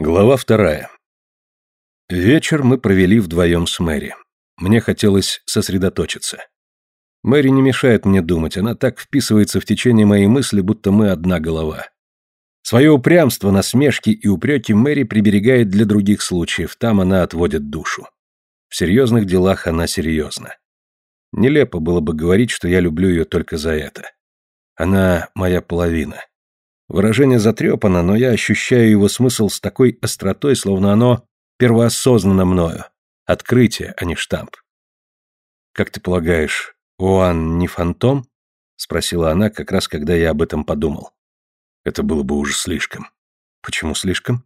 Глава вторая. Вечер мы провели вдвоем с Мэри. Мне хотелось сосредоточиться. Мэри не мешает мне думать, она так вписывается в течение моей мысли, будто мы одна голова. Свое упрямство, насмешки и упреки Мэри приберегает для других случаев, там она отводит душу. В серьезных делах она серьезна. Нелепо было бы говорить, что я люблю ее только за это. Она моя половина. Выражение затрепано, но я ощущаю его смысл с такой остротой, словно оно первоосознанно мною. Открытие, а не штамп. «Как ты полагаешь, Оан не фантом?» — спросила она, как раз когда я об этом подумал. Это было бы уже слишком. Почему слишком?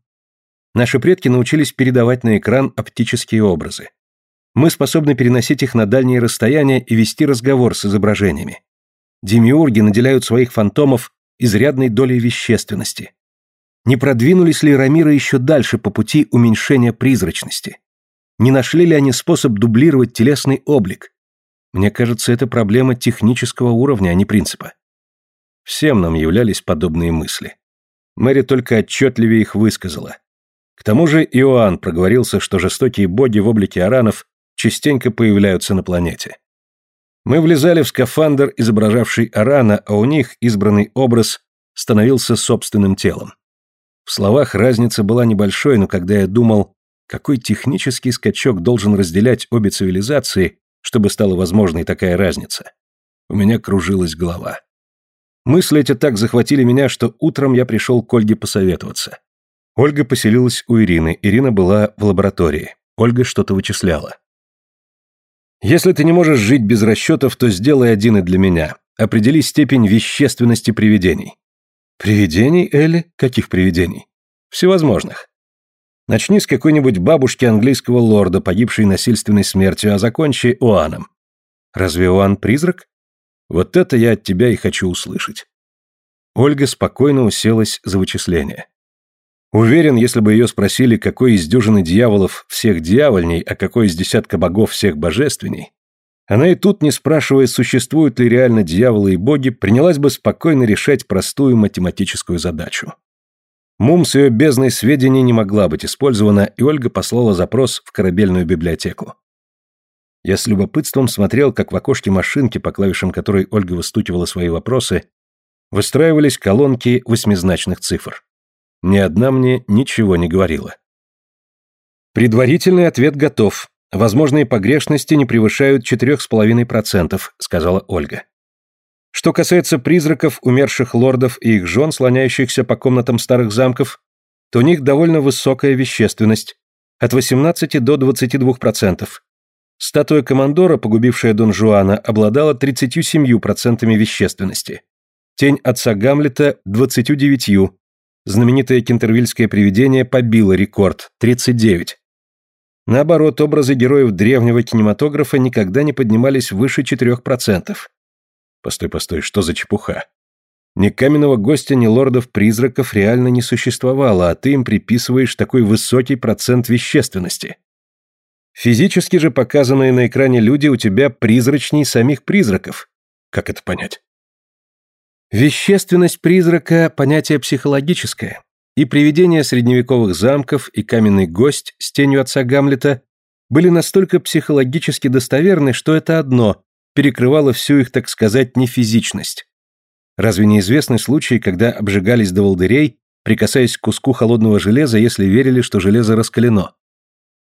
Наши предки научились передавать на экран оптические образы. Мы способны переносить их на дальние расстояния и вести разговор с изображениями. Демиурги наделяют своих фантомов изрядной долей вещественности. Не продвинулись ли Рамиры еще дальше по пути уменьшения призрачности? Не нашли ли они способ дублировать телесный облик? Мне кажется, это проблема технического уровня, а не принципа. Всем нам являлись подобные мысли. Мэри только отчетливее их высказала. К тому же Иоанн проговорился, что жестокие боги в облике аранов частенько появляются на планете. Мы влезали в скафандр, изображавший Арана, а у них избранный образ становился собственным телом. В словах разница была небольшой, но когда я думал, какой технический скачок должен разделять обе цивилизации, чтобы стала возможной такая разница, у меня кружилась голова. Мысли эти так захватили меня, что утром я пришел к Ольге посоветоваться. Ольга поселилась у Ирины, Ирина была в лаборатории. Ольга что-то вычисляла. Если ты не можешь жить без расчетов, то сделай один и для меня. Определи степень вещественности привидений. Привидений, Элли? Каких привидений? Всевозможных. Начни с какой-нибудь бабушки английского лорда, погибшей насильственной смертью, а закончи Оаном. Разве Оан призрак? Вот это я от тебя и хочу услышать. Ольга спокойно уселась за вычисление. Уверен, если бы ее спросили, какой из дюжины дьяволов всех дьявольней, а какой из десятка богов всех божественней, она и тут, не спрашивая, существуют ли реально дьяволы и боги, принялась бы спокойно решать простую математическую задачу. Мум с ее бездной сведений не могла быть использована, и Ольга послала запрос в корабельную библиотеку. Я с любопытством смотрел, как в окошке машинки, по клавишам которой Ольга выстукивала свои вопросы, выстраивались колонки восьмизначных цифр. Ни одна мне ничего не говорила. Предварительный ответ готов. Возможные погрешности не превышают 4,5%, сказала Ольга. Что касается призраков умерших лордов и их жен, слоняющихся по комнатам старых замков, то у них довольно высокая вещественность, от 18 до 22%. Статуя командора, погубившая Дон Жуана, обладала 37% вещественности. Тень отца Гамлета – 29%, знаменитое кентервильское привидение побило рекорд – 39. Наоборот, образы героев древнего кинематографа никогда не поднимались выше 4%. Постой, постой, что за чепуха? Ни каменного гостя, ни лордов-призраков реально не существовало, а ты им приписываешь такой высокий процент вещественности. Физически же показанные на экране люди у тебя призрачней самих призраков. Как это понять? Вещественность призрака – понятие психологическое, и привидения средневековых замков и каменный гость с тенью отца Гамлета были настолько психологически достоверны, что это одно перекрывало всю их, так сказать, нефизичность. Разве не известны случаи, когда обжигались до волдырей, прикасаясь к куску холодного железа, если верили, что железо раскалено?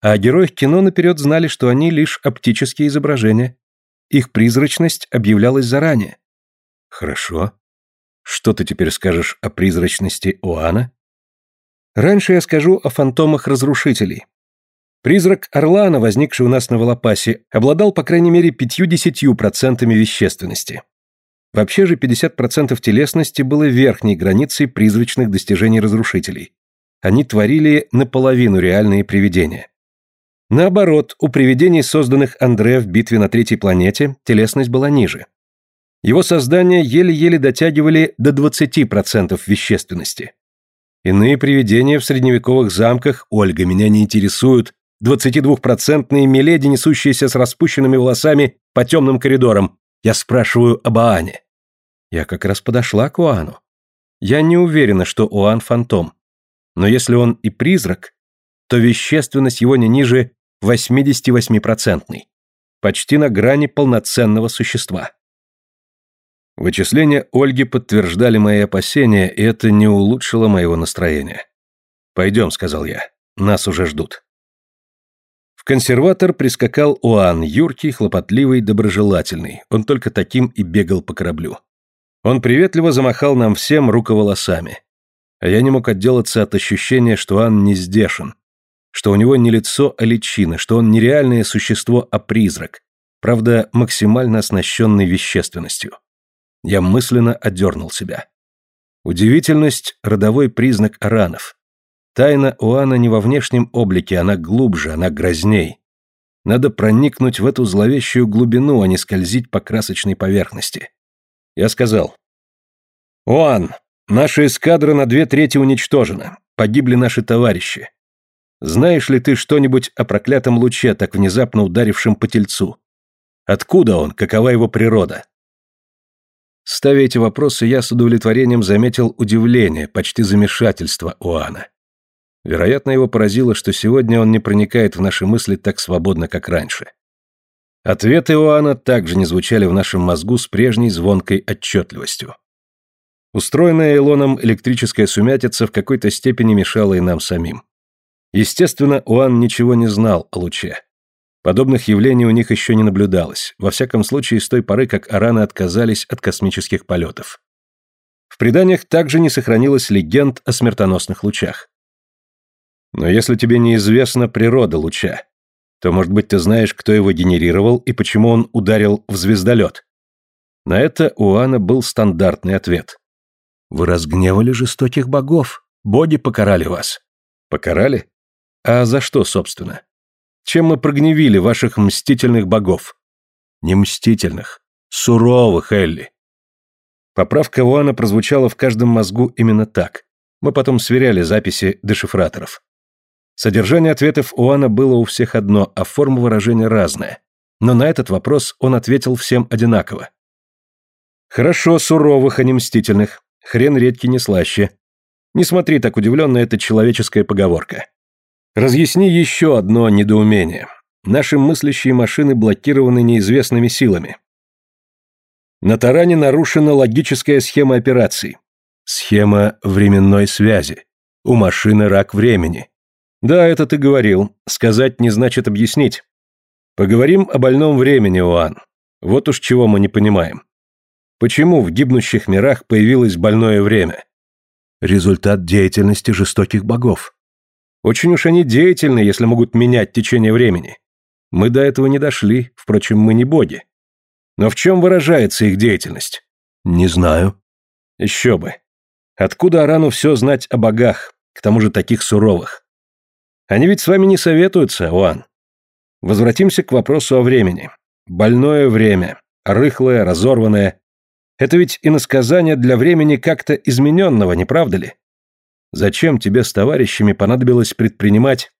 А о героях кино наперед знали, что они лишь оптические изображения. Их призрачность объявлялась заранее. Хорошо. Что ты теперь скажешь о призрачности Оана? Раньше я скажу о фантомах разрушителей. Призрак Орлана, возникший у нас на Волопасе, обладал по крайней мере 50% вещественности. Вообще же 50% телесности было верхней границей призрачных достижений разрушителей. Они творили наполовину реальные привидения. Наоборот, у привидений, созданных Андре в битве на третьей планете, телесность была ниже. Его создания еле-еле дотягивали до 20% вещественности. Иные привидения в средневековых замках, Ольга, меня не интересуют, 22-процентные миледи, несущиеся с распущенными волосами по темным коридорам. Я спрашиваю об Аане. Я как раз подошла к Уану. Я не уверена, что Уан фантом. Но если он и призрак, то вещественность его не ниже 88-процентной, почти на грани полноценного существа. Вычисления Ольги подтверждали мои опасения, и это не улучшило моего настроения. «Пойдем», — сказал я, — «нас уже ждут». В консерватор прискакал Уан, юркий, хлопотливый, доброжелательный. Он только таким и бегал по кораблю. Он приветливо замахал нам всем руковолосами. А я не мог отделаться от ощущения, что Уан не здешен, что у него не лицо, а личина, что он не реальное существо, а призрак, правда, максимально оснащенный вещественностью. Я мысленно одернул себя. Удивительность – родовой признак аранов. Тайна Уана не во внешнем облике, она глубже, она грозней. Надо проникнуть в эту зловещую глубину, а не скользить по красочной поверхности. Я сказал. «Уан, наша эскадра на две трети уничтожена. Погибли наши товарищи. Знаешь ли ты что-нибудь о проклятом луче, так внезапно ударившем по тельцу? Откуда он? Какова его природа?» Ставя эти вопросы, я с удовлетворением заметил удивление, почти замешательство Уана. Вероятно, его поразило, что сегодня он не проникает в наши мысли так свободно, как раньше. Ответы Иоанна также не звучали в нашем мозгу с прежней звонкой отчетливостью. Устроенная Илоном электрическая сумятица в какой-то степени мешала и нам самим. Естественно, Уан ничего не знал о луче. Подобных явлений у них еще не наблюдалось, во всяком случае с той поры, как араны отказались от космических полетов. В преданиях также не сохранилось легенд о смертоносных лучах. Но если тебе неизвестна природа луча, то, может быть, ты знаешь, кто его генерировал и почему он ударил в звездолет? На это у Анны был стандартный ответ. Вы разгневали жестоких богов. Боги покарали вас. Покарали? А за что, собственно? Чем мы прогневили ваших мстительных богов? Не мстительных, суровых, Элли. Поправка Уана прозвучала в каждом мозгу именно так. Мы потом сверяли записи дешифраторов. Содержание ответов Уана было у всех одно, а форма выражения разная. Но на этот вопрос он ответил всем одинаково. «Хорошо, суровых, а не мстительных. Хрен редкий не слаще. Не смотри так удивленно, это человеческая поговорка. Разъясни еще одно недоумение. Наши мыслящие машины блокированы неизвестными силами. На таране нарушена логическая схема операций. Схема временной связи. У машины рак времени. Да, это ты говорил. Сказать не значит объяснить. Поговорим о больном времени, Уан. Вот уж чего мы не понимаем. Почему в гибнущих мирах появилось больное время? Результат деятельности жестоких богов. Очень уж они деятельны, если могут менять течение времени. Мы до этого не дошли, впрочем, мы не боги. Но в чем выражается их деятельность? Не знаю. Еще бы. Откуда Арану все знать о богах, к тому же таких суровых? Они ведь с вами не советуются, Уан. Возвратимся к вопросу о времени. Больное время, рыхлое, разорванное. Это ведь иносказание для времени как-то измененного, не правда ли? Зачем тебе с товарищами понадобилось предпринимать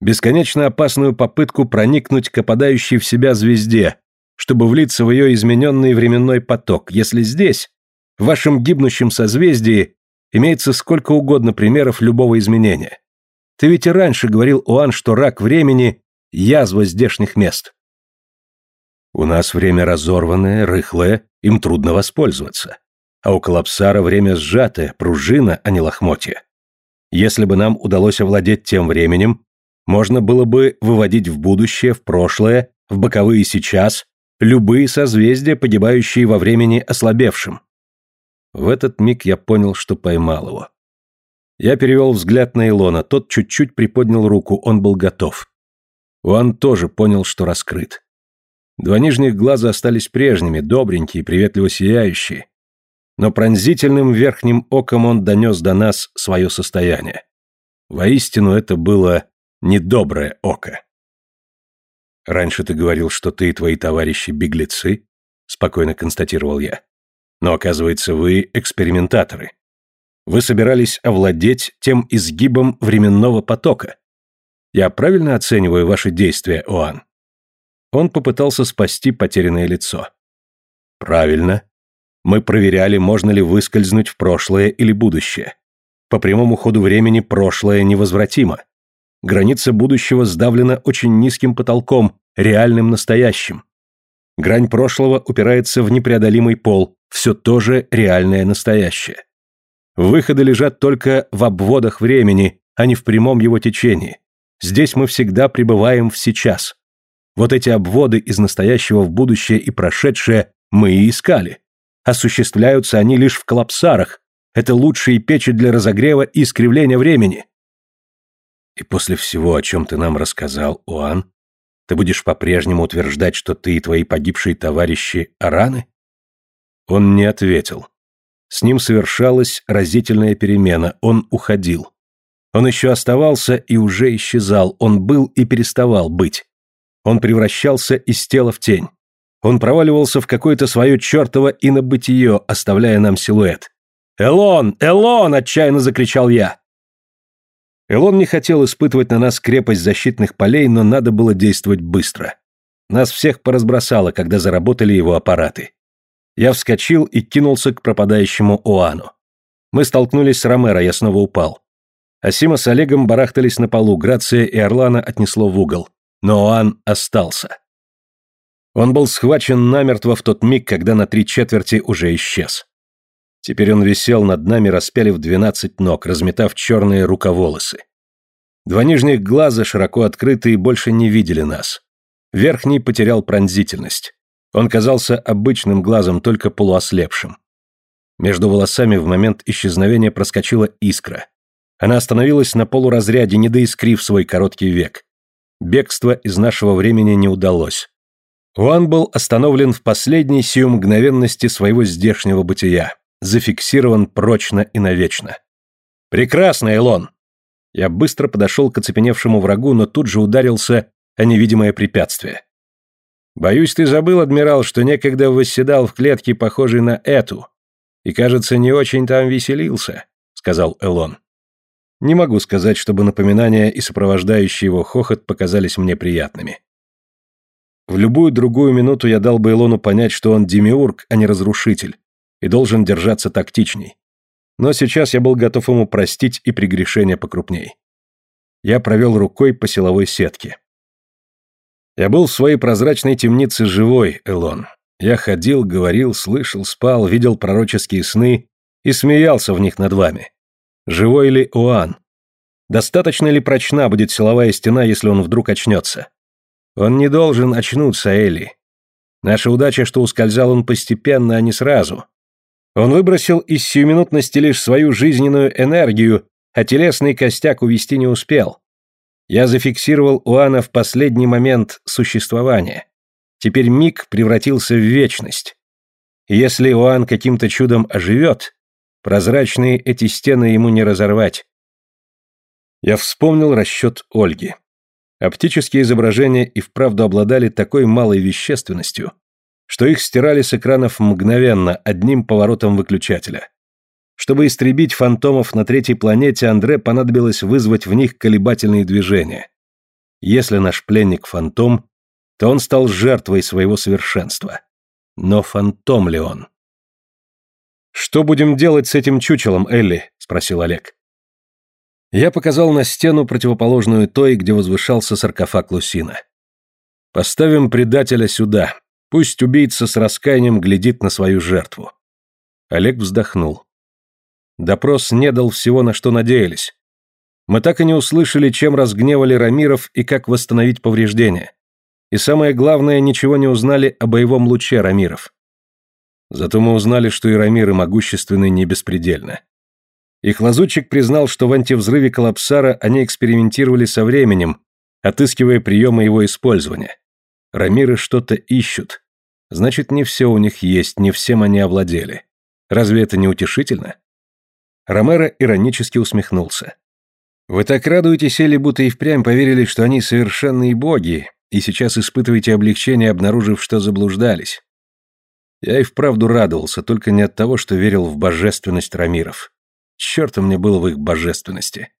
бесконечно опасную попытку проникнуть к опадающей в себя звезде, чтобы влиться в ее измененный временной поток, если здесь, в вашем гибнущем созвездии, имеется сколько угодно примеров любого изменения? Ты ведь и раньше говорил, Уан, что рак времени – язва здешних мест. У нас время разорванное, рыхлое, им трудно воспользоваться. А у Колапсара время сжатое, пружина, а не лохмотья. Если бы нам удалось овладеть тем временем, можно было бы выводить в будущее, в прошлое, в боковые сейчас, любые созвездия, погибающие во времени ослабевшим. В этот миг я понял, что поймал его. Я перевел взгляд на Илона, тот чуть-чуть приподнял руку, он был готов. Уан тоже понял, что раскрыт. Два нижних глаза остались прежними, добренькие, приветливо сияющие. Но пронзительным верхним оком он донес до нас свое состояние. Воистину, это было недоброе око. «Раньше ты говорил, что ты и твои товарищи беглецы», — спокойно констатировал я. «Но, оказывается, вы экспериментаторы. Вы собирались овладеть тем изгибом временного потока. Я правильно оцениваю ваши действия, Оан? Он попытался спасти потерянное лицо. Правильно. Мы проверяли, можно ли выскользнуть в прошлое или будущее. По прямому ходу времени прошлое невозвратимо. Граница будущего сдавлена очень низким потолком, реальным настоящим. Грань прошлого упирается в непреодолимый пол, все то же реальное настоящее. Выходы лежат только в обводах времени, а не в прямом его течении. Здесь мы всегда пребываем в сейчас. Вот эти обводы из настоящего в будущее и прошедшее мы и искали. Осуществляются они лишь в коллапсарах. Это лучшие печи для разогрева и искривления времени. И после всего, о чем ты нам рассказал, Оан, ты будешь по-прежнему утверждать, что ты и твои погибшие товарищи Араны? Он не ответил. С ним совершалась разительная перемена, он уходил. Он еще оставался и уже исчезал, он был и переставал быть. Он превращался из тела в тень. Он проваливался в какое-то свое чертово инобытие, оставляя нам силуэт. «Элон! Элон!» – отчаянно закричал я. Элон не хотел испытывать на нас крепость защитных полей, но надо было действовать быстро. Нас всех поразбросало, когда заработали его аппараты. Я вскочил и кинулся к пропадающему Оану. Мы столкнулись с Ромеро, я снова упал. Асима с Олегом барахтались на полу, Грация и Орлана отнесло в угол. Но Оан остался. Он был схвачен намертво в тот миг, когда на три четверти уже исчез. Теперь он висел над нами, распялив двенадцать ног, разметав черные рукаволосы. Два нижних глаза, широко открытые, больше не видели нас. Верхний потерял пронзительность. Он казался обычным глазом, только полуослепшим. Между волосами в момент исчезновения проскочила искра. Она остановилась на полуразряде, не доискрив свой короткий век. Бегство из нашего времени не удалось. Уан был остановлен в последней сию мгновенности своего здешнего бытия, зафиксирован прочно и навечно. «Прекрасно, Элон!» Я быстро подошел к оцепеневшему врагу, но тут же ударился о невидимое препятствие. Боюсь, ты забыл, адмирал, что некогда восседал в клетке, похожей на эту, и, кажется, не очень там веселился, сказал Элон. Не могу сказать, чтобы напоминания и сопровождающий его хохот показались мне приятными. В любую другую минуту я дал бы Элону понять, что он демиург, а не разрушитель, и должен держаться тактичней. Но сейчас я был готов ему простить и прегрешения покрупней. Я провел рукой по силовой сетке. Я был в своей прозрачной темнице живой, Элон. Я ходил, говорил, слышал, спал, видел пророческие сны и смеялся в них над вами. Живой ли Уан? Достаточно ли прочна будет силовая стена, если он вдруг очнется? Он не должен очнуться, Элли. Наша удача, что ускользал он постепенно, а не сразу. Он выбросил из сиюминутности лишь свою жизненную энергию, а телесный костяк увести не успел. Я зафиксировал Уана в последний момент существования. Теперь миг превратился в вечность. Если Уан каким-то чудом оживет, прозрачные эти стены ему не разорвать. Я вспомнил расчет Ольги. Оптические изображения и вправду обладали такой малой вещественностью, что их стирали с экранов мгновенно, одним поворотом выключателя. Чтобы истребить фантомов на третьей планете, Андре понадобилось вызвать в них колебательные движения. Если наш пленник фантом, то он стал жертвой своего совершенства. Но фантом ли он? «Что будем делать с этим чучелом, Элли?» – спросил Олег. Я показал на стену, противоположную той, где возвышался саркофаг Лусина. «Поставим предателя сюда. Пусть убийца с раскаянием глядит на свою жертву». Олег вздохнул. Допрос не дал всего, на что надеялись. Мы так и не услышали, чем разгневали Рамиров и как восстановить повреждения. И самое главное, ничего не узнали о боевом луче Рамиров. Зато мы узнали, что и Рамиры могущественны не беспредельно. Их лазутчик признал, что в антивзрыве коллапсара они экспериментировали со временем, отыскивая приемы его использования. Рамиры что-то ищут. Значит, не все у них есть, не всем они овладели. Разве это не утешительно? Ромеро иронически усмехнулся. «Вы так радуетесь, Элли, будто и впрямь поверили, что они совершенные боги, и сейчас испытываете облегчение, обнаружив, что заблуждались. Я и вправду радовался, только не от того, что верил в божественность Рамиров. Черт мне было в их божественности.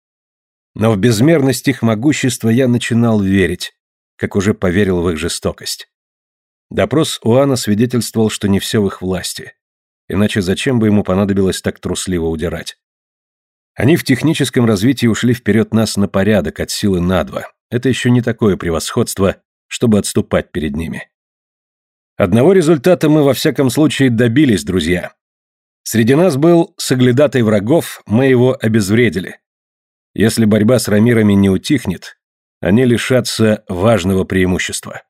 Но в безмерность их могущества я начинал верить, как уже поверил в их жестокость. Допрос Уана свидетельствовал, что не все в их власти. Иначе зачем бы ему понадобилось так трусливо удирать? Они в техническом развитии ушли вперед нас на порядок от силы на два. Это еще не такое превосходство, чтобы отступать перед ними. Одного результата мы во всяком случае добились, друзья. Среди нас был соглядатай врагов, мы его обезвредили. Если борьба с рамирами не утихнет, они лишатся важного преимущества.